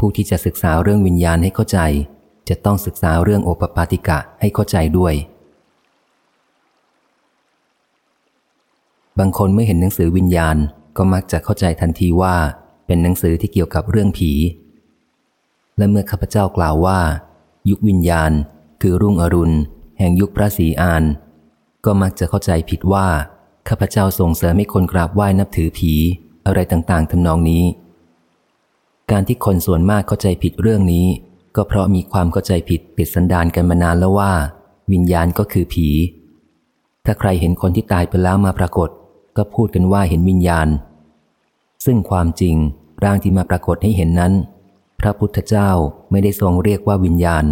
ผู้ที่จะศึกษาเรื่องวิญญาณให้เข้าใจ จะต้องศึกษาเรื่องโอปปาติกะให้เข้าใจด้วย บางคนเมื่อเห็นหนังสือวิญญาณก็มักจะเข้าใจทันทีว่า เป็นหนังสือที่เกี่ยวกับเรื่องผี และเมื่อข้าพเจ้ากล่าวว่า ยุควิญญาณ คือรุ่งอรุณ แห่งยุคพระศรีอาน ก็มักจะเข้าใจผิดว่าข้าพเจ้าส่งเสริมให้คนกราบไหว้นับถือผี อะไรต่างๆทำนองนี้ การที่คนส่วนมากเข้าใจผิดเรื่องนี้ ก็เพราะมีความเข้าใจผิดติดสันดานกันมานานแล้วว่า วิญญาณก็คือผี ถ้าใครเห็นคนที่ตายไปแล้วมาปรากฏ ก็พูดกันว่าเห็นวิญญาณ ซึ่งความจริงร่างที่มาปรากฏให้เห็นนั้น พระพุทธเจ้าไม่ได้ทรงเรียกว่าวิญญาณ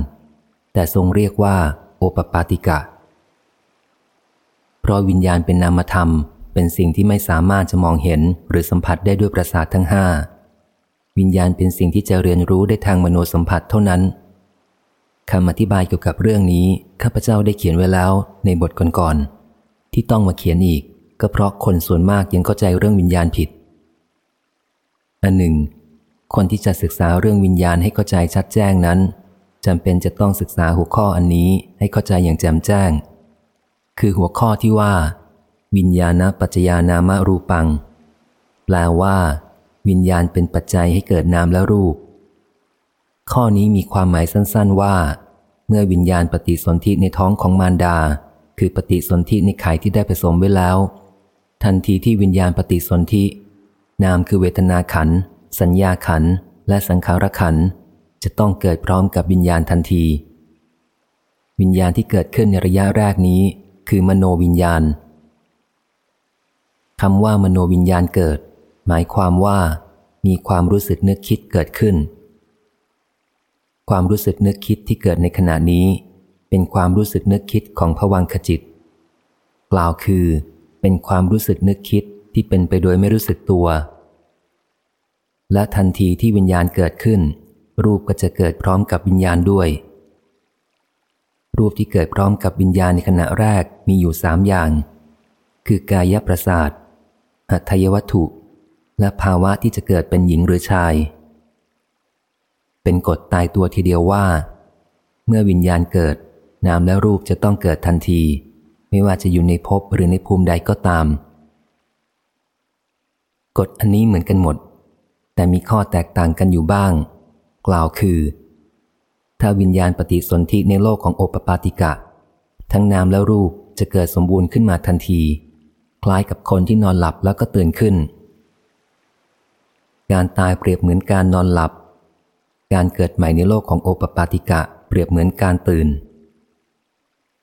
แต่ทรงเรียกว่า โอปปาติกะ เพราะวิญญาณเป็นนามธรรม เป็นสิ่งที่ไม่สามารถจะมองเห็นหรือสัมผัสได้ด้วยประสาททั้งห้า วิญญาณเป็นสิ่งที่จะเรียนรู้ได้ทางมโนสัมผัสเท่านั้นคำอธิบายเกี่ยวกับเรื่องนี้ข้าพเจ้าได้เขียนไว้แล้วในบทก่อนๆที่ต้องมาเขียนอีก ก็เพราะคนส่วนมากยังเข้าใจเรื่องวิญญาณผิดอันหนึ่ง คนที่จะศึกษาเรื่องวิญญาณให้เข้าใจชัดแจ้งนั้นจำเป็นจะต้องศึกษาหัวข้ออันนี้ให้เข้าใจอย่างแจ่มแจ้ง คือหัวข้อที่ว่า วิญญาณปัจจยานามรูปัง แปลว่า วิญญาณเป็นปัจจัยให้เกิดนามและรูป ข้อนี้มีความหมายสั้นๆว่า เมื่อวิญญาณปฏิสนธิในท้องของมารดา คือปฏิสนธิในไข่ที่ได้ผสมไว้แล้ว ทันทีที่วิญญาณปฏิสนธิ นามคือเวทนาขัน สัญญาขัน และสังขารขัน จะต้องเกิดพร้อมกับวิญญาณทันที วิญญาณที่เกิดขึ้นในระยะแรกนี้ คือมโนวิญญาณคำว่ามโนวิญญาณเกิด หมายความว่า มีความรู้สึกนึกคิดเกิดขึ้น ความรู้สึกนึกคิดที่เกิดในขณะนี้ เป็นความรู้สึกนึกคิดของผวังขจิต กล่าวคือ เป็นความรู้สึกนึกคิดที่เป็นไปโดยไม่รู้สึกตัว และทันทีที่วิญญาณเกิดขึ้น รูปก็จะเกิดพร้อมกับวิญญาณด้วย รูปที่เกิดพร้อมกับวิญญาณในขณะแรกมีอยู่สามอย่าง คือกายประสาทหัตถยวัตถุ และภาวะที่จะเกิดเป็นหญิงหรือชาย เป็นกฎตายตัวทีเดียวว่า เมื่อวิญญาณเกิด นามและรูปจะต้องเกิดทันที ไม่ว่าจะอยู่ในภพหรือในภูมิใดก็ตาม กฎอันนี้เหมือนกันหมด แต่มีข้อแตกต่างกันอยู่บ้าง กล่าวคือ ถ้าวิญญาณปฏิสนธิในโลกของโอปปาติกะ ทั้งนามและรูปจะเกิดสมบูรณ์ขึ้นมาทันที คล้ายกับคนที่นอนหลับแล้วก็ตื่นขึ้น การตายเปรียบเหมือนการนอนหลับ การเกิดใหม่ในโลกของโอปปาติกะเปรียบเหมือนการตื่น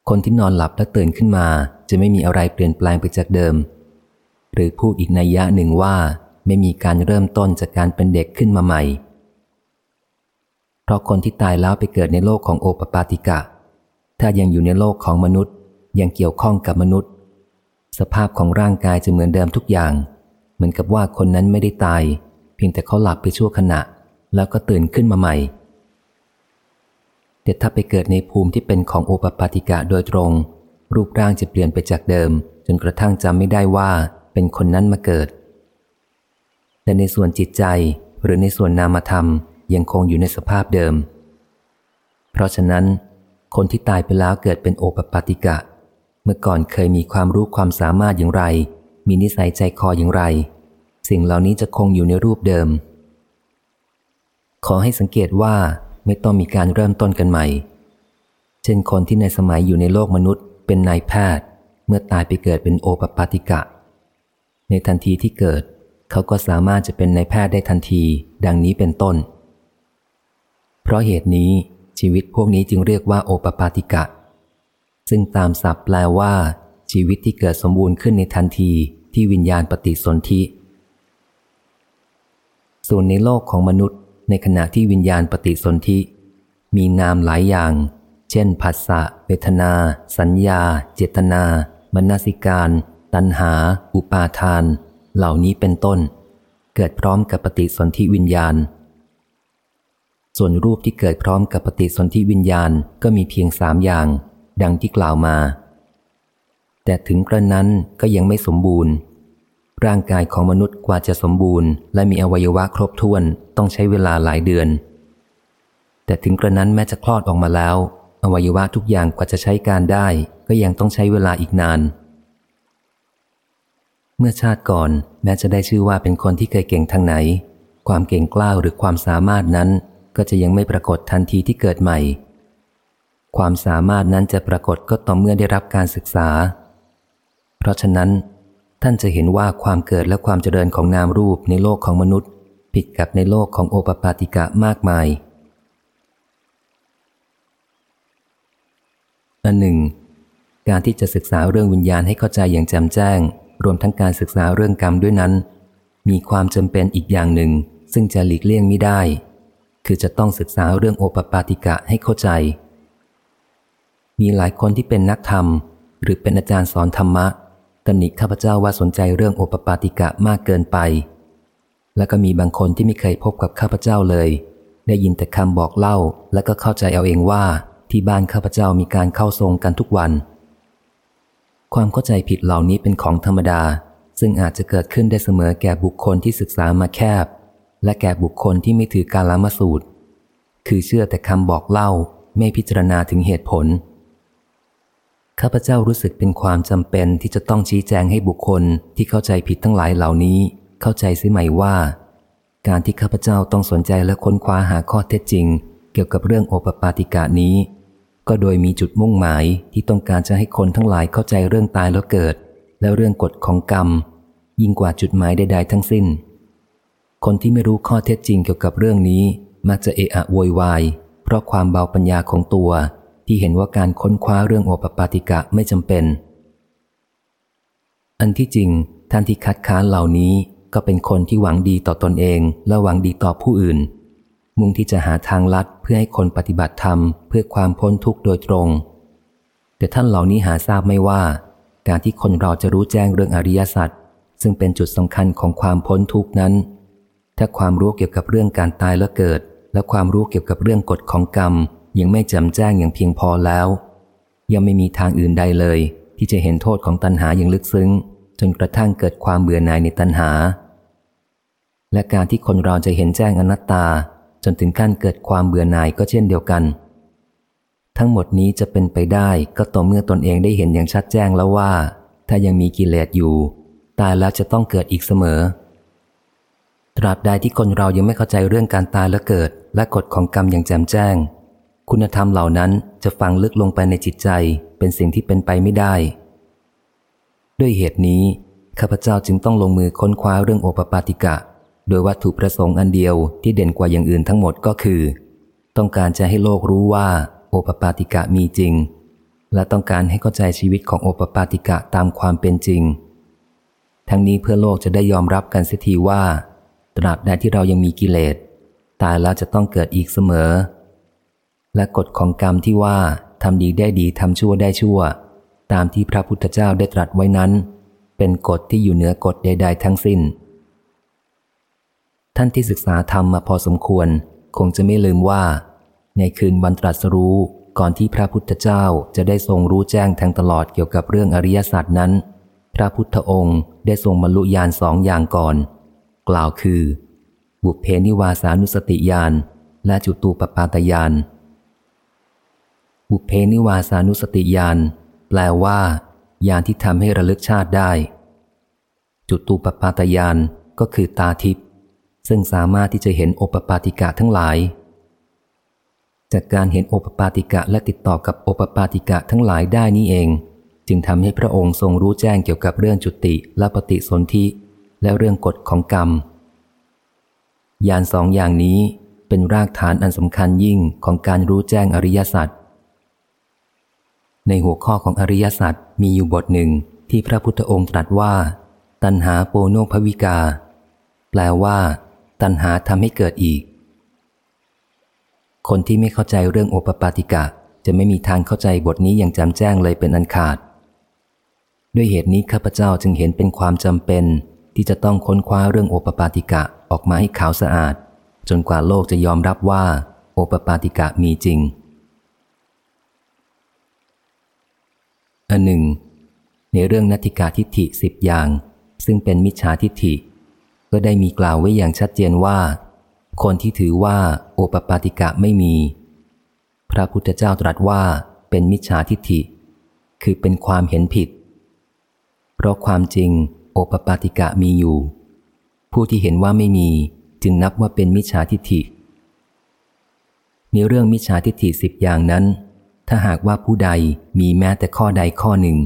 คนที่นอนหลับและตื่นขึ้นมาจะไม่มีอะไรเปลี่ยนแปลงไปจากเดิม หรือพูดอีกนัยยะหนึ่งว่าไม่มีการเริ่มต้นจากการเป็นเด็กขึ้นมาใหม่ เพราะคนที่ตายแล้วไปเกิดในโลกของโอปปาติกะ ถ้ายังอยู่ในโลกของมนุษย์ ยังเกี่ยวข้องกับมนุษย์ สภาพของร่างกายจะเหมือนเดิมทุกอย่าง เหมือนกับว่าคนนั้นไม่ได้ตาย พียงแต่เขาหลับไปชั่วขณะ แล้วก็ตื่นขึ้นมาใหม่แต่ถ้าไปเกิดในภูมิที่เป็นของโอปปาติกะโดยตรง รูปร่างจะเปลี่ยนไปจากเดิม จนกระทั่งจำไม่ได้ว่าเป็นคนนั้นมาเกิด แต่ในส่วนจิตใจหรือในส่วนนามธรรมยังคงอยู่ในสภาพเดิม เพราะฉะนั้น คนที่ตายไปแล้วเกิดเป็นโอปปาติกะ เมื่อก่อนเคยมีความรู้ความสามารถอย่างไร มีนิสัยใจคออย่างไร สิ่งเหล่านี้จะคงอยู่ในรูปเดิม ขอให้สังเกตว่าไม่ต้องมีการเริ่มต้นกันใหม่ เช่นคนที่ในสมัยอยู่ในโลกมนุษย์ เป็นนายแพทย์ เมื่อตายไปเกิดเป็นโอปปาติกะ ในทันทีที่เกิด เขาก็สามารถจะเป็นนายแพทย์ได้ทันที ดังนี้เป็นต้น เพราะเหตุนี้ชีวิตพวกนี้จึงเรียกว่าโอปปาติกะ ซึ่งตามศัพท์แปลว่า ชีวิตที่เกิดสมบูรณ์ขึ้นในทันทีที่วิญญาณปฏิสนธิ ส่วนในโลกของมนุษย์ ในขณะที่วิญญาณปฏิสนธิ มีนามหลายอย่าง เช่นผัสสะเวทนา สัญญา เจตนา มนสิการ ตัณหา อุปาทาน เหล่านี้เป็นต้น เกิดพร้อมกับปฏิสนธิวิญญาณ ส่วนรูปที่เกิดพร้อมกับปฏิสนธิวิญญาณก็มีเพียงสามอย่าง ดังที่กล่าวมา แต่ถึงกระนั้นก็ยังไม่สมบูรณ์ ร่างกายของมนุษย์กว่าจะสมบูรณ์ และมีอวัยวะครบถ้วนต้องใช้เวลาหลายเดือน แต่ถึงกระนั้นแม้จะคลอดออกมาแล้ว อวัยวะทุกอย่างกว่าจะใช้การได้ ก็ยังต้องใช้เวลาอีกนาน เมื่อชาติก่อนแม้จะได้ชื่อว่าเป็นคนที่เคยเก่งทางไหน ความเก่งกล้าวหรือความสามารถนั้น ก็จะยังไม่ปรากฏทันทีที่เกิดใหม่ ความสามารถนั้นจะปรากฏก็ต่อเมื่อได้รับการศึกษา เพราะฉะนั้น ท่านจะเห็นว่าความเกิดและความเจริญของนามรูปในโลกของมนุษย์ ผิดกับในโลกของโอปปาติกะมากมายอันหนึ่ง การที่จะศึกษาเรื่องวิญญาณให้เข้าใจอย่างแจ่มแจ้ง รวมทั้งการศึกษาเรื่องกรรมด้วยนั้น มีความจำเป็นอีกอย่างหนึ่ง ซึ่งจะหลีกเลี่ยงไม่ได้ คือจะต้องศึกษาเรื่องโอปปาติกะให้เข้าใจ มีหลายคนที่เป็นนักธรรม หรือเป็นอาจารย์สอนธรรมะ ตำหนิข้าพเจ้าว่าสนใจเรื่องโอปปาติกะมากเกินไป และก็มีบางคนที่ไม่เคยพบกับข้าพเจ้าเลย ได้ยินแต่คำบอกเล่า และก็เข้าใจเอาเองว่าที่บ้านข้าพเจ้ามีการเข้าทรงกันทุกวัน ความเข้าใจผิดเหล่านี้เป็นของธรรมดา ซึ่งอาจจะเกิดขึ้นได้เสมอแก่บุคคลที่ศึกษามาแคบ และแก่บุคคลที่ไม่ถือการละมาสูตร คือเชื่อแต่คำบอกเล่าไม่พิจารณาถึงเหตุผล ข้าพเจ้ารู้สึกเป็นความจำเป็นที่จะต้องชี้แจงให้บุคคลที่เข้าใจผิดทั้งหลายเหล่านี้ เข้าใจเสียใหม่ว่า การที่ข้าพเจ้าต้องสนใจและค้นคว้าหาข้อเท็จจริง เกี่ยวกับเรื่องโอปปาติกานี้ ก็โดยมีจุดมุ่งหมายที่ต้องการจะให้คนทั้งหลายเข้าใจเรื่องตายแล้วเกิด และเรื่องกฎของกรรม ยิ่งกว่าจุดหมายใดๆทั้งสิ้น คนที่ไม่รู้ข้อเท็จจริงเกี่ยวกับเรื่องนี้ มักจะเอะอะโวยวาย เพราะความเบาปัญญาของตัว ที่เห็นว่าการค้นคว้าเรื่องโอปปาติกะไม่จำเป็น อันที่จริง ท่านที่คัดค้านเหล่านี้ก็เป็นคนที่หวังดีต่อตอนเอง และหวังดีต่อผู้อื่น มุ่งที่จะหาทางลัดเพื่อให้คนปฏิบัติธรรมเพื่อความพ้นทุกข์โดยตรง แต่ท่านเหล่านี้หาทราบไม่ว่า การที่คนเราจะรู้แจ้งเรื่องอริยสัจซึ่งเป็นจุดสำคัญของความพ้นทุกข์นั้น ถ้าความรู้เกี่ยวกับเรื่องการตายและเกิด และความรู้เกี่ยวกับเรื่องกฎของกรรม ยังไม่จำแจ้งอย่างเพียงพอแล้ว ยังไม่มีทางอื่นใดเลย ที่จะเห็นโทษของตัณหาอย่างลึกซึ้ง จนกระทั่งเกิดความเบื่อหน่ายในตัณหา และการที่คนเราจะเห็นแจ้งอนัตตา จนถึงขั้นเกิดความเบื่อหน่ายก็เช่นเดียวกัน ทั้งหมดนี้จะเป็นไปได้ก็ต่อเมื่อตนเองได้เห็นอย่างชัดแจ้งแล้วว่า ถ้ายังมีกิเลสอยู่ ตายแล้วจะต้องเกิดอีกเสมอตราบใดที่คนเรายังไม่เข้าใจเรื่องการตายและเกิด และกฎของกรรมอย่างแจ่มแจ้ง คุณธรรมเหล่านั้นจะฝังลึกลงไปในจิตใจเป็นสิ่งที่เป็นไปไม่ได้ ด้วยเหตุนี้ข้าพเจ้าจึงต้องลงมือค้นคว้าเรื่องโอปปาติกะ โดยวัตถุประสงค์อันเดียวที่เด่นกว่าอย่างอื่นทั้งหมดก็คือ ต้องการจะให้โลกรู้ว่าโอปปาติกะมีจริง และต้องการให้เข้าใจชีวิตของโอปปาติกะตามความเป็นจริง ทั้งนี้เพื่อโลกจะได้ยอมรับกันเสียทีว่า ตราบใดที่เรายังมีกิเลสตายแล้วจะต้องเกิดอีกเสมอ และกฎของกรรมที่ว่าทำดีได้ดีทำชั่วได้ชั่ว ตามที่พระพุทธเจ้าได้ตรัสไว้นั้น เป็นกฎที่อยู่เหนือกฎใด ๆ ทั้งสิ้น ท่านที่ศึกษาธรรมมาพอสมควร คงจะไม่ลืมว่า ในคืนวันตรัสรู้ก่อนที่พระพุทธเจ้าจะได้ทรงรู้แจ้งแทงตลอดเกี่ยวกับเรื่องอริยศาสตร์นั้น พระพุทธองค์ได้ทรงบรรลุญาณสองอย่างก่อน กล่าวคือ บุพเพนิวาสานุสติญาณและจุตูปปาตญาณ บุเพนิวาสานุสติญาณแปลว่าญาณที่ทำให้ระลึกชาติได้ จุตูปปาตญาณก็คือตาทิพย์ซึ่งสามารถที่จะเห็นโอปปาติกะทั้งหลาย จากการเห็นโอปปาติกะและติดต่อกับโอปปาติกะทั้งหลายได้นี้เอง จึงทำให้พระองค์ทรงรู้แจ้งเกี่ยวกับเรื่องจุติและปฏิสนธิและเรื่องกฎของกรรมยานสองอย่างนี้เป็นรากฐานอันสำคัญยิ่งของการรู้แจ้งอริยสัจ ในหัวข้อของอริยสัจมีอยู่บทหนึ่งที่พระพุทธองค์ตรัสว่า ตัณหาโปโนภวิกา แปลว่า ตัณหาทำให้เกิดอีก คนที่ไม่เข้าใจเรื่องโอปปาติกะ จะไม่มีทางเข้าใจบทนี้อย่างจำแจ้งเลยเป็นอันขาด ด้วยเหตุนี้ข้าพเจ้าจึงเห็นเป็นความจำเป็น ที่จะต้องค้นคว้าเรื่องโอปปาติกะออกมาให้ขาวสะอาด จนกว่าโลกจะยอมรับว่า โอปปาติกะมีจริง อันหนึ่ง ในเรื่องนัติกาทิฏฐิสิบอย่าง ซึ่งเป็นมิจฉาทิฏฐิ ก็ได้มีกล่าวไว้อย่างชัดเจนว่า คนที่ถือว่าโอปปาติกะไม่มี พระพุทธเจ้าตรัสว่าเป็นมิจฉาทิฏฐิ คือเป็นความเห็นผิด เพราะความจริง โอปปาติกะมีอยู่ ผู้ที่เห็นว่าไม่มีจึงนับว่าเป็นมิจฉาทิฏฐิในเรื่องมิจฉาทิฏฐิสิบอย่างนั้น ถ้าหากว่าผู้ใดมีแม้แต่ข้อใดข้อหนึ่ง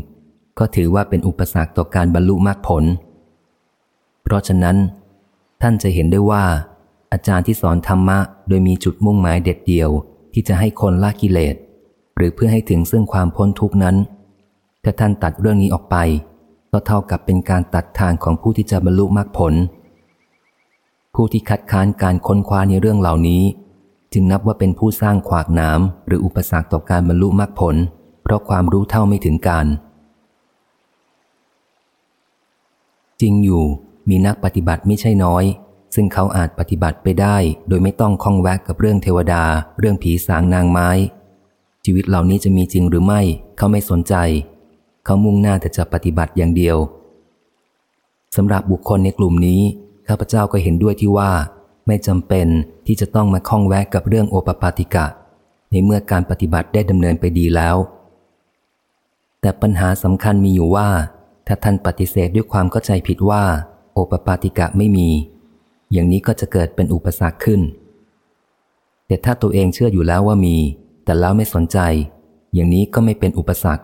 ก็ถือว่าเป็นอุปสรรคต่อการบรรลุมรรคผล เพราะฉะนั้น ท่านจะเห็นได้ว่า อาจารย์ที่สอนธรรมะโดยมีจุดมุ่งหมายเด็ดเดียว ที่จะให้คนละกิเลส หรือเพื่อให้ถึงซึ่งความพ้นทุกนั้น ถ้าท่านตัดเรื่องนี้ออกไป ก็เท่ากับเป็นการตัดทางของผู้ที่จะบรรลุมรรคผล ผู้ที่คัดค้านการค้นคว้าในเรื่องเหล่านี้ จึงนับว่าเป็นผู้สร้างขวากน้ำหรืออุปสรรคต่อการบรรลุมรรคผล เพราะความรู้เท่าไม่ถึงการ จริงอยู่มีนักปฏิบัติไม่ใช่น้อย ซึ่งเขาอาจปฏิบัติไปได้ โดยไม่ต้องคล้องแวกกับเรื่องเทวดา เรื่องผีสางนางไม้ ชีวิตเหล่านี้จะมีจริงหรือไม่ เขาไม่สนใจ เขามุ่งหน้าแต่จะปฏิบัติอย่างเดียวสำหรับบุคคลในกลุ่มนี้ข้าพเจ้าก็เห็นด้วยที่ว่า ไม่จำเป็นที่จะต้องมาคล้องแวะกับเรื่องโอปปาติกะ ในเมื่อการปฏิบัติได้ดำเนินไปดีแล้ว แต่ปัญหาสำคัญมีอยู่ว่า ถ้าท่านปฏิเสธด้วยความเข้าใจผิดว่า โอปปาติกะไม่มี อย่างนี้ก็จะเกิดเป็นอุปสรรคขึ้น แต่ถ้าตัวเองเชื่ออยู่แล้วว่ามี แต่แล้วไม่สนใจ อย่างนี้ก็ไม่เป็นอุปสรรค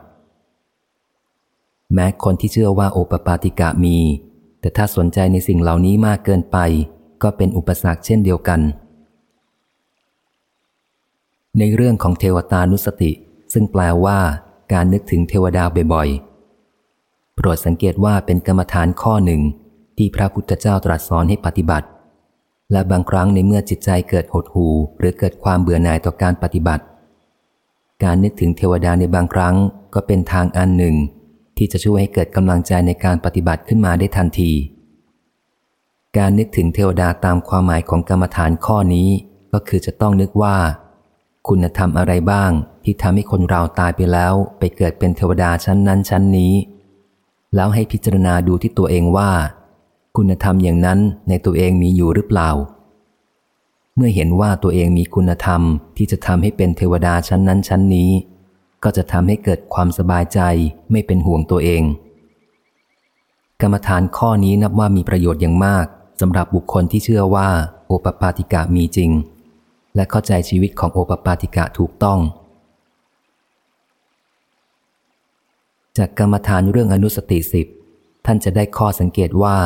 แม้คนที่เชื่อว่าโอปปาติกะมี แต่ถ้าสนใจในสิ่งเหล่านี้มากเกินไป ก็เป็นอุปสรรคเช่นเดียวกัน ในเรื่องของเทวตานุสติ ซึ่งแปลว่า การนึกถึงเทวดาบ่อยๆ โปรดสังเกตว่าเป็นกรรมฐานข้อหนึ่ง ที่พระพุทธเจ้าตรัสสอนให้ปฏิบัติ และบางครั้งในเมื่อจิตใจเกิดหดหูหรือเกิดความเบื่อหน่ายต่อการปฏิบัติ การนึกถึงเทวดาในบางครั้งก็เป็นทางอันหนึ่ง ที่จะช่วยให้เกิดกำลังใจในการปฏิบัติขึ้นมาได้ทันที การนึกถึงเทวดาตามความหมายของกรรมฐานข้อนี้ ก็คือจะต้องนึกว่า คุณธรรมอะไรบ้าง ที่ทำให้คนเราตายไปแล้ว ไปเกิดเป็นเทวดาชั้นนั้นชั้นนี้ แล้วให้พิจารณาดูที่ตัวเองว่า คุณธรรมอย่างนั้นในตัวเองมีอยู่หรือเปล่า เมื่อเห็นว่าตัวเองมีคุณธรรมที่จะทำให้เป็นเทวดาชั้นนั้นชั้นนี้ ก็จะทำให้เกิดความสบายใจไม่เป็นห่วงตัวเอง กรรมฐานข้อนี้นับว่ามีประโยชน์อย่างมาก สำหรับบุคคลที่เชื่อว่าโอปปาติกะมีจริง และเข้าใจชีวิตของโอปปาติกะถูกต้อง จากกรรมฐานเรื่องอนุสติสิบท่านจะได้ข้อสังเกตว่า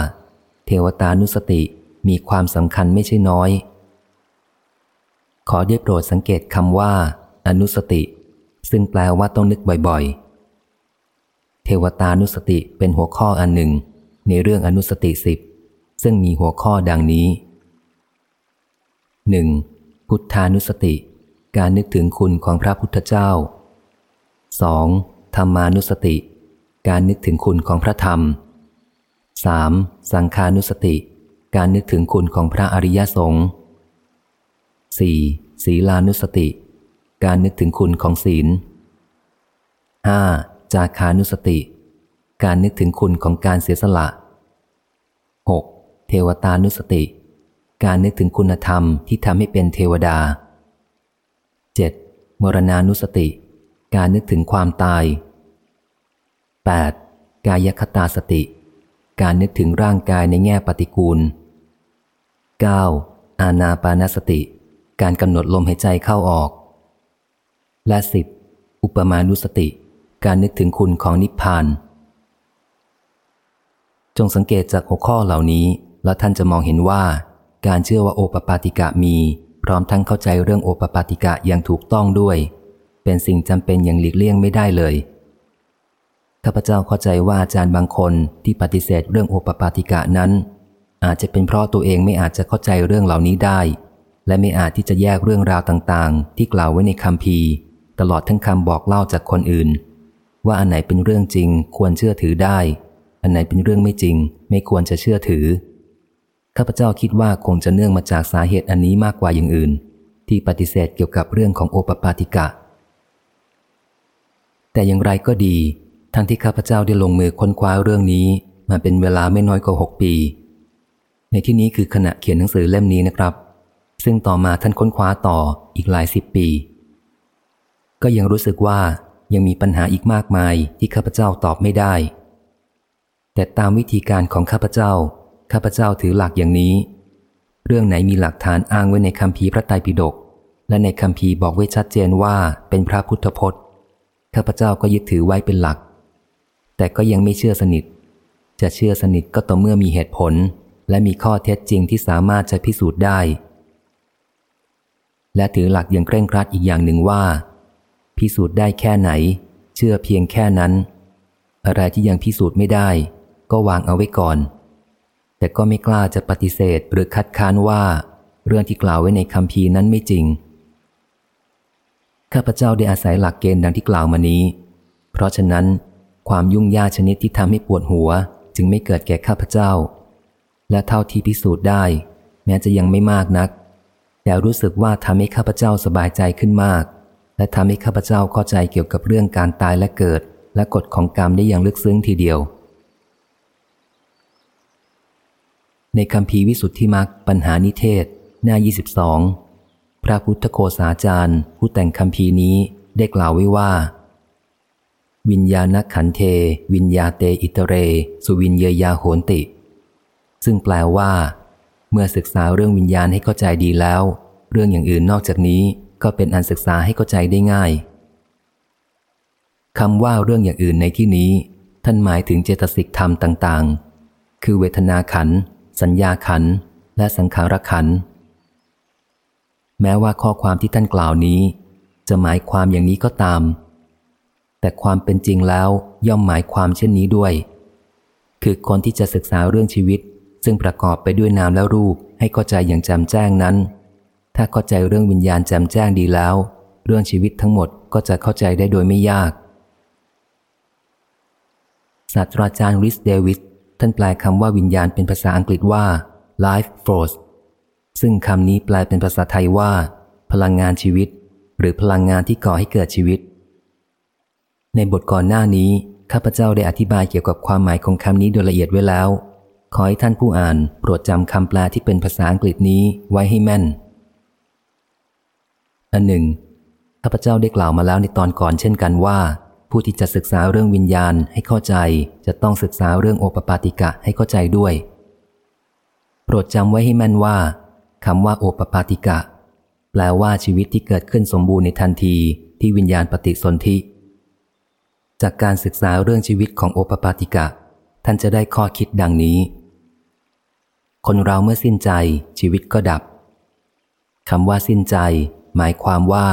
เทวตานุสติมีความสำคัญไม่ใช่น้อย ขอได้โปรดสังเกตคำว่า อนุสติ ซึ่งแปลว่าต้องนึกบ่อยๆ เทวตานุสติเป็นหัวข้ออันหนึ่ง ในเรื่องอนุสติสิบ ซึ่งมีหัวข้อดังนี้ 1. พุทธานุสติ การนึกถึงคุณของพระพุทธเจ้า 2. ธรรมานุสติ การนึกถึงคุณของพระธรรม 3. สังขานุสติ การนึกถึงคุณของพระอริยสงฆ์ 4. ศีลานุสติ การนึกถึงคุณของศีล 5. จาคานุสติ การนึกถึงคุณของการเสียสละ 6. เทวตานุสติ การนึกถึงคุณธรรมที่ทำให้เป็นเทวดา 7. มรณานุสติ การนึกถึงความตาย 8. กายคตาสติ การนึกถึงร่างกายในแง่ปฏิกูล 9. อาณาปานสติ การกำหนดลมหายใจเข้าออก และสิบอุปมานุสติ การนึกถึงคุณของนิพพานจงสังเกตจากหัวข้อเหล่านี้ แล้วท่านจะมองเห็นว่า การเชื่อว่าโอปปาติกะมี พร้อมทั้งเข้าใจเรื่องโอปปาติกะอย่างถูกต้องด้วย เป็นสิ่งจำเป็นอย่างหลีกเลี่ยงไม่ได้เลยข้าพเจ้าเข้าใจว่าอาจารย์บางคนที่ปฏิเสธเรื่องโอปปาติกะนั้น อาจจะเป็นเพราะตัวเองไม่อาจจะเข้าใจเรื่องเหล่านี้ได้ และไม่อาจที่จะแยกเรื่องราวต่างๆ ที่กล่าวไว้ในคำพีตลอดทั้งคำบอกเล่าจากคนอื่น ว่าอันไหนเป็นเรื่องจริงควรเชื่อถือได้ อันไหนเป็นเรื่องไม่จริง ไม่ควรจะเชื่อถือ ข้าพเจ้าคิดว่าคงจะเนื่องมาจากสาเหตุอันนี้มากกว่าอย่างอื่น ที่ปฏิเสธเกี่ยวกับเรื่องของโอปปาติกะ แต่อย่างไรก็ดี ทั้งที่ข้าพเจ้าได้ลงมือค้นคว้าเรื่องนี้มาเป็นเวลาไม่น้อยกว่าหกปี ในที่นี้คือขณะเขียนหนังสือเล่มนี้นะครับ ซึ่งต่อมาท่านค้นคว้าต่ออีกหลายสิบปี ก็ยังรู้สึกว่ายังมีปัญหาอีกมากมายที่ข้าพเจ้าตอบไม่ได้ แต่ตามวิธีการของข้าพเจ้า ข้าพเจ้าถือหลักอย่างนี้ เรื่องไหนมีหลักฐานอ้างไว้ในคำพีพระไตรปิฎกและในคำพีบอกไว้ชัดเจนว่าเป็นพระพุทธพจน์ ข้าพเจ้าก็ยึดถือไว้เป็นหลัก แต่ก็ยังไม่เชื่อสนิท จะเชื่อสนิทก็ต่อเมื่อมีเหตุผล และมีข้อเท็จจริงที่สามารถจะพิสูจน์ได้ และถือหลักอย่างเคร่งครัดอีกอย่างหนึ่งว่า พิสูจน์ได้แค่ไหน เชื่อเพียงแค่นั้น อะไรที่ยังพิสูจน์ไม่ได้ ก็วางเอาไว้ก่อน แต่ก็ไม่กล้าจะปฏิเสธหรือคัดค้านว่า เรื่องที่กล่าวไว้ในคำพีนั้นไม่จริง ข้าพเจ้าได้อาศัยหลักเกณฑ์ดังที่กล่าวมานี้ เพราะฉะนั้นความยุ่งยากชนิดที่ทำให้ปวดหัว จึงไม่เกิดแก่ข้าพเจ้า และเท่าที่พิสูจน์ได้ แม้จะยังไม่มากนัก แต่รู้สึกว่าทำให้ข้าพเจ้าสบายใจขึ้นมาก และทำให้ข้าพเจ้าเข้าใจเกี่ยวกับเรื่องการตายและเกิด และกฎของกรรมได้อย่างลึกซึ้งทีเดียว ในคำพีวิสุทธิมักปัญหานิเทศ หน้า 22 พระพุทธโคสาจารย์ ผู้แต่งคำพีนี้ได้กล่าวไว้ว่า วิญญาณขันเท วิญญาเตอิตเร สุวิญเยยาโหนติ ซึ่งแปลว่า เมื่อศึกษาเรื่องวิญญาณให้เข้าใจดีแล้ว เรื่องอย่างอื่นนอกจากนี้ก็เป็นอันศึกษาให้เข้าใจได้ง่ายคำว่าเรื่องอย่างอื่นในที่นี้ ท่านหมายถึงเจตสิกธรรมต่าง ๆ คือเวทนาขัน สัญญาขัน และสังขารขัน แม้ว่าข้อความที่ท่านกล่าวนี้ จะหมายความอย่างนี้ก็ตาม แต่ความเป็นจริงแล้วย่อมหมายความเช่นนี้ด้วย คือคนที่จะศึกษาเรื่องชีวิต ซึ่งประกอบไปด้วยนามและรูปให้เข้าใจอย่างแจ่มแจ้งนั้น ถ้าเข้าใจเรื่องวิญญาณแจ่มแจ้งดีแล้ว เรื่องชีวิตทั้งหมดก็จะเข้าใจได้โดยไม่ยากศาสตราจารย์ริสเดวิส ท่านแปลคำว่าวิญญาณเป็นภาษาอังกฤษว่า life force ซึ่งคำนี้แปลเป็นภาษาไทยว่า พลังงานชีวิต หรือพลังงานที่ก่อให้เกิดชีวิต ในบทก่อนหน้านี้ ข้าพเจ้าได้อธิบายเกี่ยวกับความหมายของคำนี้โดยละเอียดไว้แล้ว ขอให้ท่านผู้อ่านโปรดจำคำแปลที่เป็นภาษาอังกฤษนี้ไว้ให้แม่น อันหนึ่ง ข้าพเจ้าได้กล่าวมาแล้วในตอนก่อนเช่นกันว่า ผู้ที่จะศึกษาเรื่องวิญญาณให้เข้าใจ จะต้องศึกษาเรื่องโอปปาติกะให้เข้าใจด้วย โปรดจำไว้ให้แม่นว่าคำว่าโอปปาติกะ แปลว่าชีวิตที่เกิดขึ้นสมบูรณ์ในทันทีที่วิญญาณปฏิสนธิ จากการศึกษาเรื่องชีวิตของโอปปาติกะ ท่านจะได้ข้อคิดดังนี้ คนเราเมื่อสิ้นใจชีวิตก็ดับคำว่าสิ้นใจ หมายความว่า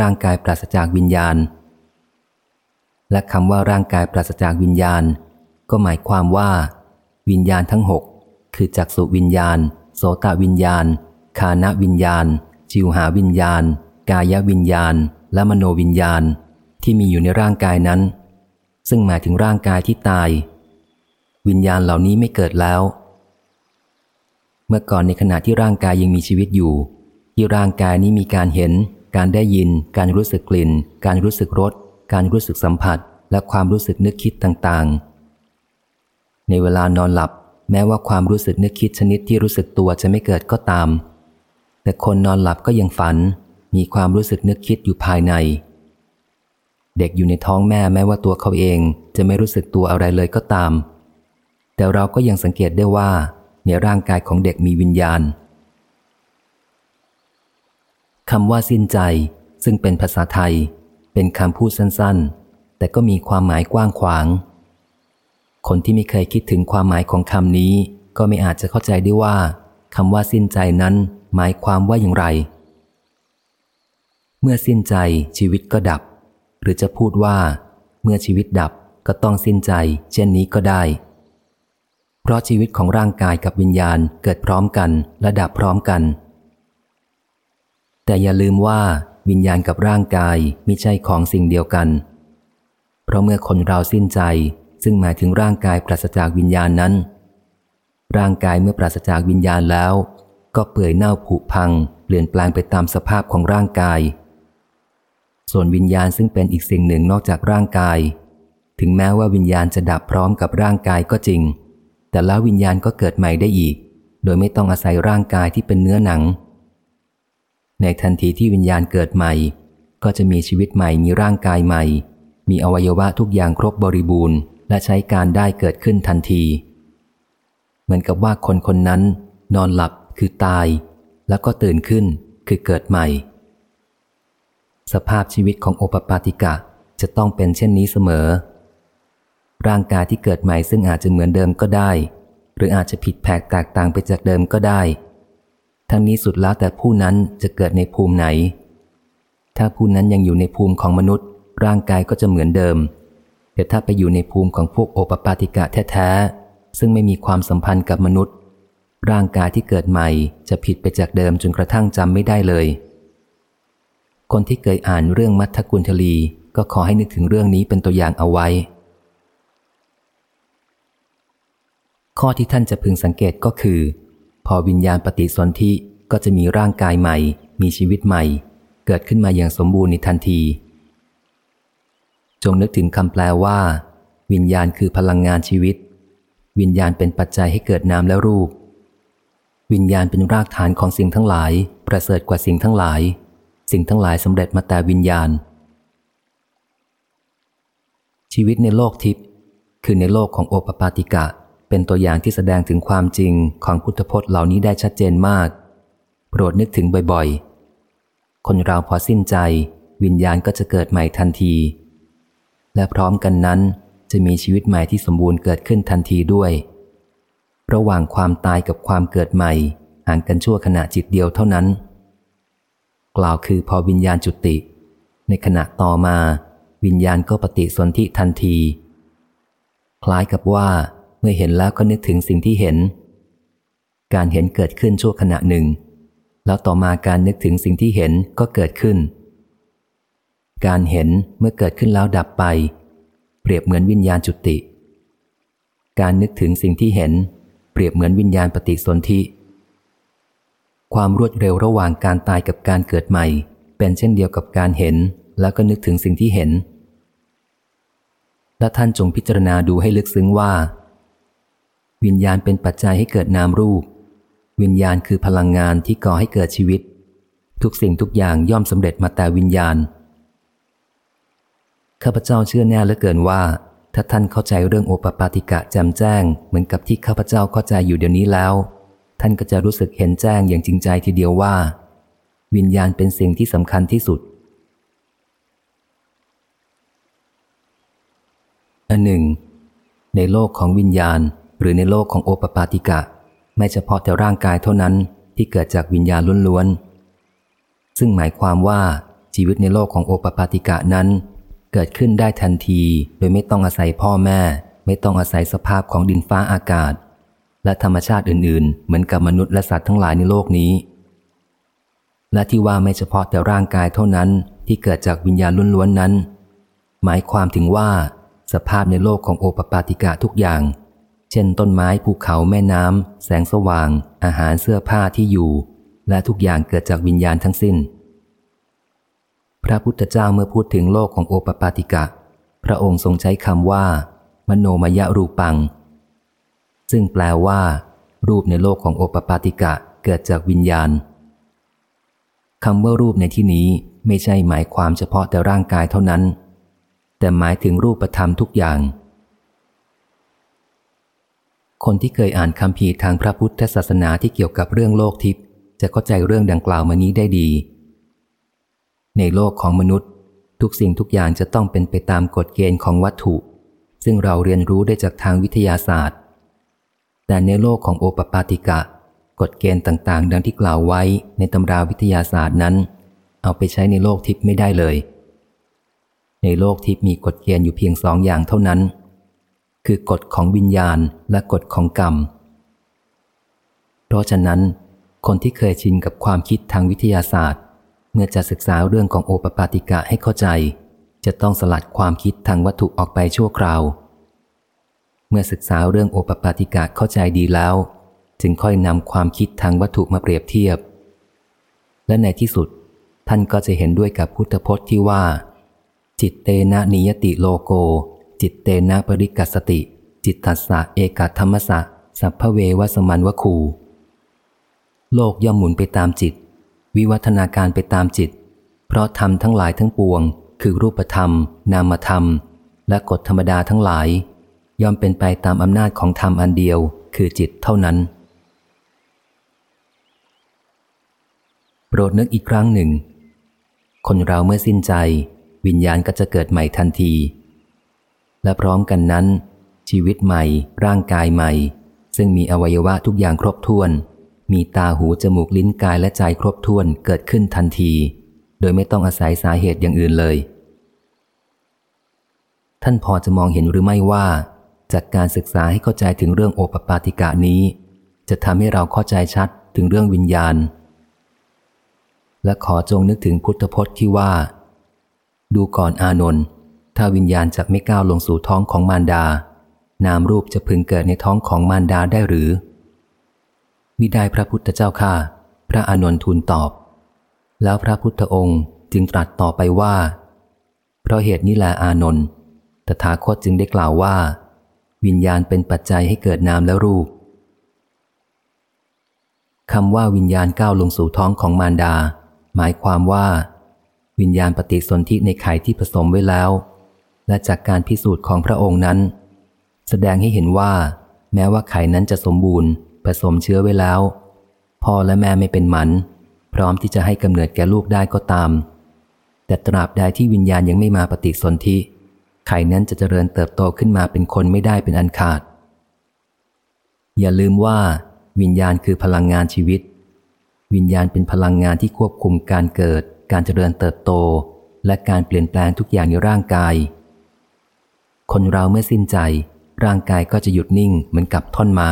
ร่างกายปราศจากวิญญาณ และคำว่าร่างกายปราศจากวิญญาณ ก็หมายความว่า วิญญาณทั้งหกคือจักสุวิญญาณ โสตวิญญาณ คานวิญญาณ จิวหาวิญญาณ กายวิญญาณ และมโนวิญญาณ ที่มีอยู่ในร่างกายนั้น ซึ่งหมายถึงร่างกายที่ตาย วิญญาณเหล่านี้ไม่เกิดแล้ว เมื่อก่อนในขณะที่ร่างกายยังมีชีวิตอยู่ ที่ร่างกายนี้มีการเห็น การได้ยิน การรู้สึกกลิ่น การรู้สึกรส การรู้สึกสัมผัสและความรู้สึกนึกคิดต่างๆ ในเวลานอนหลับ แม้ว่าความรู้สึกนึกคิดชนิดที่รู้สึกตัวจะไม่เกิดก็ตาม แต่คนนอนหลับก็ยังฝัน มีความรู้สึกนึกคิดอยู่ภายใน เด็กอยู่ในท้องแม่แม้ว่าตัวเขาเองจะไม่รู้สึกตัวอะไรเลยก็ตาม แต่เราก็ยังสังเกตได้ว่า ในร่างกายของเด็กมีวิญญาณคำว่าสิ้นใจซึ่งเป็นภาษาไทย เป็นคำพูดสั้นๆ แต่ก็มีความหมายกว้างขวาง คนที่ไม่เคยคิดถึงความหมายของคำนี้ ก็ไม่อาจจะเข้าใจได้ว่าคำว่าสิ้นใจนั้นหมายความว่าอย่างไร เมื่อสิ้นใจชีวิตก็ดับ หรือจะพูดว่า เมื่อชีวิตดับก็ต้องสิ้นใจ เช่นนี้ก็ได้ เพราะชีวิตของร่างกายกับวิญญาณเกิดพร้อมกันและดับพร้อมกัน แต่อย่าลืมว่า วิญญาณกับร่างกายไม่ใช่ของสิ่งเดียวกัน เพราะเมื่อคนเราสิ้นใจ ซึ่งหมายถึงร่างกายปราศจากวิญญาณนั้น ร่างกายเมื่อปราศจากวิญญาณแล้ว ก็เปื่อยเน่าผุพัง เปลี่ยนแปลงไปตามสภาพของร่างกาย ส่วนวิญญาณซึ่งเป็นอีกสิ่งหนึ่งนอกจากร่างกาย ถึงแม้ว่าวิญญาณจะดับพร้อมกับร่างกายก็จริง แต่แล้ววิญญาณก็เกิดใหม่ได้อีก โดยไม่ต้องอาศัยร่างกายที่เป็นเนื้อหนัง ในทันทีที่วิญญาณเกิดใหม่ ก็จะมีชีวิตใหม่มีร่างกายใหม่ มีอวัยวะทุกอย่างครบบริบูรณ์ และใช้การได้เกิดขึ้นทันที เหมือนกับว่าคนคนนั้น นอนหลับคือตาย แล้วก็ตื่นขึ้นคือเกิดใหม่ สภาพชีวิตของโอปปาติกะจะต้องเป็นเช่นนี้เสมอ ร่างกายที่เกิดใหม่ซึ่งอาจจะเหมือนเดิมก็ได้ หรืออาจจะผิดแผกแตกต่างไปจากเดิมก็ได้ ทั้งนี้สุดแล้วแต่ผู้นั้นจะเกิดในภูมิไหน ถ้าผู้นั้นยังอยู่ในภูมิของมนุษย์ ร่างกายก็จะเหมือนเดิม แต่ถ้าไปอยู่ในภูมิของพวกโอปปาติกะแท้ๆ ซึ่งไม่มีความสัมพันธ์กับมนุษย์ ร่างกายที่เกิดใหม่จะผิดไปจากเดิมจนกระทั่งจำไม่ได้เลย คนที่เคยอ่านเรื่องมัทธกุลทลีก็ขอให้นึกถึงเรื่องนี้เป็นตัวอย่างเอาไว้ ข้อที่ท่านจะพึงสังเกตก็คือ พอวิญญาณปฏิสนธิก็จะมีร่างกายใหม่ มีชีวิตใหม่ เกิดขึ้นมาอย่างสมบูรณ์ในทันที จงนึกถึงคำแปลว่า วิญญาณคือพลังงานชีวิต วิญญาณเป็นปัจจัยให้เกิดนามและรูป วิญญาณเป็นรากฐานของสิ่งทั้งหลาย ประเสริฐกว่าสิ่งทั้งหลาย สิ่งทั้งหลายสำเร็จมาแต่วิญญาณ ชีวิตในโลกทิพย์คือในโลกของโอปปาติกะ เป็นตัวอย่างที่แสดงถึงความจริงของพุทธพจน์เหล่านี้ได้ชัดเจนมาก โปรดนึกถึงบ่อยๆ คนเราพอสิ้นใจ วิญญาณก็จะเกิดใหม่ทันที และพร้อมกันนั้นจะมีชีวิตใหม่ที่สมบูรณ์เกิดขึ้นทันทีด้วย ระหว่างความตายกับความเกิดใหม่ ห่างกันชั่วขณะจิตเดียวเท่านั้น กล่าวคือพอวิญญาณจุติ ในขณะต่อมา วิญญาณก็ปฏิสนธิทันที คล้ายกับว่า มื่อเห็นแล้วก็นึกถึงสิ่งที่เห็น การเห็นเกิดขึ้นชั่วขณะหนึ่ง แล้วต่อมาการนึกถึงสิ่งที่เห็นก็เกิดขึ้น การเห็นเมื่อเกิดขึ้นแล้วดับไป เปรียบเหมือนวิญญาณจุติ การนึกถึงสิ่งที่เห็น เปรียบเหมือนวิญญาณปฏิสนธิความรวดเร็วระหว่างการตายกับการเกิดใหม่ เป็นเช่นเดียวกับการเห็น แล้วก็นึกถึงสิ่งที่เห็นและท่านจงพิจารณาดูให้ลึกซึ้งว่า วิญญาณเป็นปัจจัยให้เกิดนามรูป วิญญาณคือพลังงานที่ก่อให้เกิดชีวิต ทุกสิ่งทุกอย่างย่อมสำเร็จมาแต่วิญญาณ ข้าพเจ้าเชื่อแน่เหลือเกินว่า ถ้าท่านเข้าใจเรื่องโอปปาติกะแจ่มแจ้ง เหมือนกับที่ข้าพเจ้าเข้าใจอยู่เดี๋ยวนี้แล้ว ท่านก็จะรู้สึกเห็นแจ้งอย่างจริงใจทีเดียวว่า วิญญาณเป็นสิ่งที่สำคัญที่สุดอันหนึ่ง ในโลกของวิญญาณ หรือในโลกของโอปปาติกะ ไม่เฉพาะแต่ร่างกายเท่านั้นที่เกิดจากวิญญาณล้วนๆ ซึ่งหมายความว่าชีวิตในโลกของโอปปาติกะนั้น เกิดขึ้นได้ทันที โดยไม่ต้องอาศัยพ่อแม่ ไม่ต้องอาศัยสภาพของดินฟ้าอากาศ และธรรมชาติอื่นๆ เหมือนกับมนุษย์และสัตว์ทั้งหลายในโลกนี้ และที่ว่าไม่เฉพาะแต่ร่างกายเท่านั้นที่เกิดจากวิญญาณล้วนๆนั้น หมายความถึงว่าสภาพในโลกของโอปปาติกะทุกอย่าง เช่นต้นไม้ภูเขาแม่น้ำแสงสว่าง อาหารเสื้อผ้าที่อยู่ และทุกอย่างเกิดจากวิญญาณทั้งสิ้น พระพุทธเจ้าเมื่อพูดถึงโลกของโอปปาติกะ พระองค์ทรงใช้คำว่า มโนมยรูปัง ซึ่งแปลว่า รูปในโลกของโอปปาติกะเกิดจากวิญญาณคำว่ารูปในที่นี้ไม่ใช่หมายความเฉพาะแต่ร่างกายเท่านั้น แต่หมายถึงรูปธรรมทุกอย่าง คนที่เคยอ่านคำพีทางพระพุทธศาสนาที่เกี่ยวกับเรื่องโลกทิพย์จะเข้าใจเรื่องดังกล่าวมานี้ได้ดี ในโลกของมนุษย์ ทุกสิ่งทุกอย่างจะต้องเป็นไปตามกฎเกณฑ์ของวัตถุ ซึ่งเราเรียนรู้ได้จากทางวิทยาศาสตร์ แต่ในโลกของโอปปาติกะ กฎเกณฑ์ต่างๆ ดังที่กล่าวไว้ในตำราวิทยาศาสตร์นั้น เอาไปใช้ในโลกทิพย์ไม่ได้เลย ในโลกทิพย์มีกฎเกณฑ์อยู่เพียงสองอย่างเท่านั้น คือกฎของวิญญาณและกฎของกรรม เพราะฉะนั้น คนที่เคยชินกับความคิดทางวิทยาศาสตร์ เมื่อจะศึกษาเรื่องของโอปปาติกะให้เข้าใจ จะต้องสลัดความคิดทางวัตถุออกไปชั่วคราว เมื่อศึกษาเรื่องโอปปาติกะเข้าใจดีแล้ว จึงค่อยนำความคิดทางวัตถุมาเปรียบเทียบ และในที่สุด ท่านก็จะเห็นด้วยกับพุทธพจน์ที่ว่า จิตเตนะนิยติโลโก จิตเตนะปริกัสติ จิตตัสสะเอกธรรมสะสัพพเววสมันวคู โลกย่อมหมุนไปตามจิต วิวัฒนาการไปตามจิต เพราะธรรมทั้งหลายทั้งปวง คือรูปธรรม นามธรรม และกฎธรรมดาทั้งหลาย ย่อมเป็นไปตามอำนาจของธรรมอันเดียว คือจิตเท่านั้น โปรดนึกอีกครั้งหนึ่ง คนเราเมื่อสิ้นใจ วิญญาณก็จะเกิดใหม่ทันที และพร้อมกันนั้น ชีวิตใหม่ ร่างกายใหม่ ซึ่งมีอวัยวะทุกอย่างครบถ้วน มีตาหูจมูกลิ้นกายและใจครบถ้วนเกิดขึ้นทันที โดยไม่ต้องอาศัยสาเหตุอย่างอื่นเลย ท่านพอจะมองเห็นหรือไม่ว่า จากการศึกษาให้เข้าใจถึงเรื่องโอปปาติกะนี้ จะทำให้เราเข้าใจชัดถึงเรื่องวิญญาณ และขอจงนึกถึงพุทธพจน์ที่ว่า ดูก่อนอานนท์ ถ้าวิญญาณจะไม่ก้าวลงสู่ท้องของมารดา นามรูปจะพึงเกิดในท้องของมารดาได้หรือวิได้พระพุทธเจ้าข้าพระอานนท์ทูลตอบ แล้วพระพุทธองค์จึงตรัสต่อไปว่า เพราะเหตุนี้แหละอานนท์ตถาคตจึงได้กล่าวว่า วิญญาณเป็นปัจจัยให้เกิดนามและรูปคำว่าวิญญาณก้าวลงสู่ท้องของมารดา หมายความว่า วิญญาณปฏิสนธิในไข่ที่ผสมไว้แล้ว และจากการพิสูจน์ของพระองค์นั้น แสดงให้เห็นว่า แม้ว่าไข่นั้นจะสมบูรณ์ ผสมเชื้อไว้แล้ว พ่อและแม่ไม่เป็นหมัน พร้อมที่จะให้กำเนิดแก่ลูกได้ก็ตาม แต่ตราบใดที่วิญญาณยังไม่มาปฏิสนธิไข่นั้นจะเจริญเติบโตขึ้นมาเป็นคนไม่ได้เป็นอันขาด อย่าลืมว่า วิญญาณคือพลังงานชีวิต วิญญาณเป็นพลังงานที่ควบคุมการเกิด การเจริญเติบโต และการเปลี่ยนแปลงทุกอย่างในร่างกาย คนเราเมื่อสิ้นใจ ร่างกายก็จะหยุดนิ่งเหมือนกับท่อนไม้